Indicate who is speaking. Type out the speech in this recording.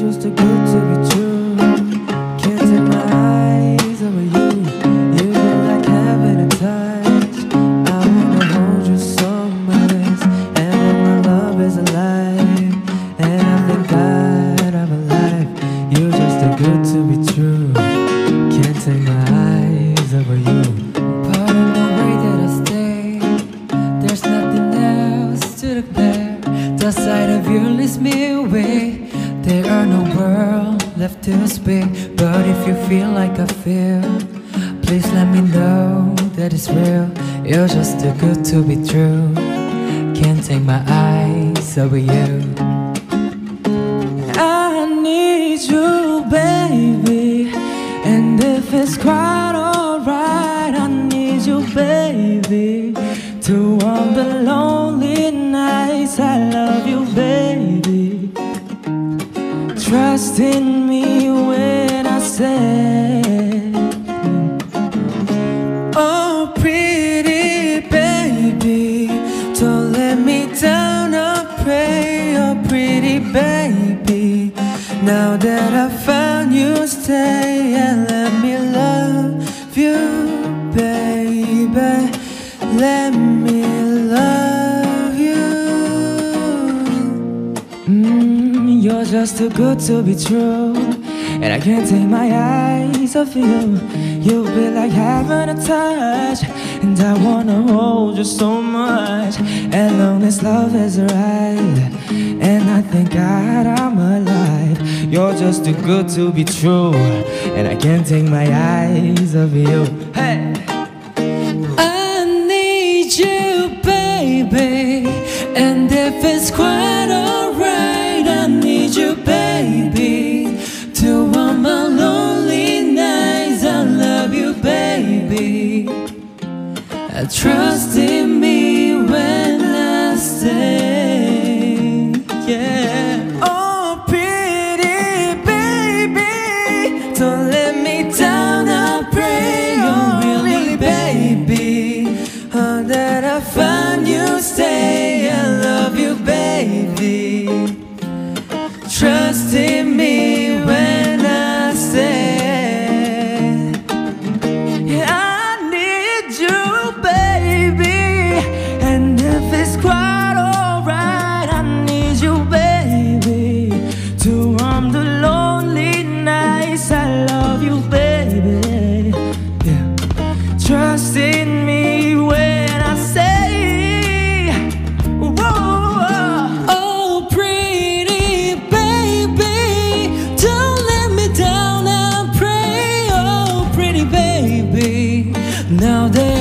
Speaker 1: just too good to be true. Can't take my eyes over you. You feel like heaven to touch. I wanna hold you so much, and when my love is alive, and I thank God I'm alive. You're just too good to be true. Can't take my eyes over you. Pardon the way that I stay. There's nothing else to declare. The sight of you leads me away. There are no words left to speak. But if you feel like I feel, please let me know that it's real. You're just too good to be true. Can't take my eyes over you. I need you, baby. And if it's quite Trust in me when I say, Oh, pretty baby, don't let me down. I pray, oh, pretty baby. Now that I found you, stay and let me love you, baby. Let me you're just too good to be true. And I can't take my eyes off you. You'll be like having a touch. And I wanna hold you so much. As long as love is right. And I thank God I'm alive. You're just too good to be true. And I can't take my eyes off you. Hey! I need you, baby. And if it's Trust in me when I stay. Yeah. Oh, pretty baby, don't let me down. I pray, oh, really, baby. Oh, that I find you, stay. Now found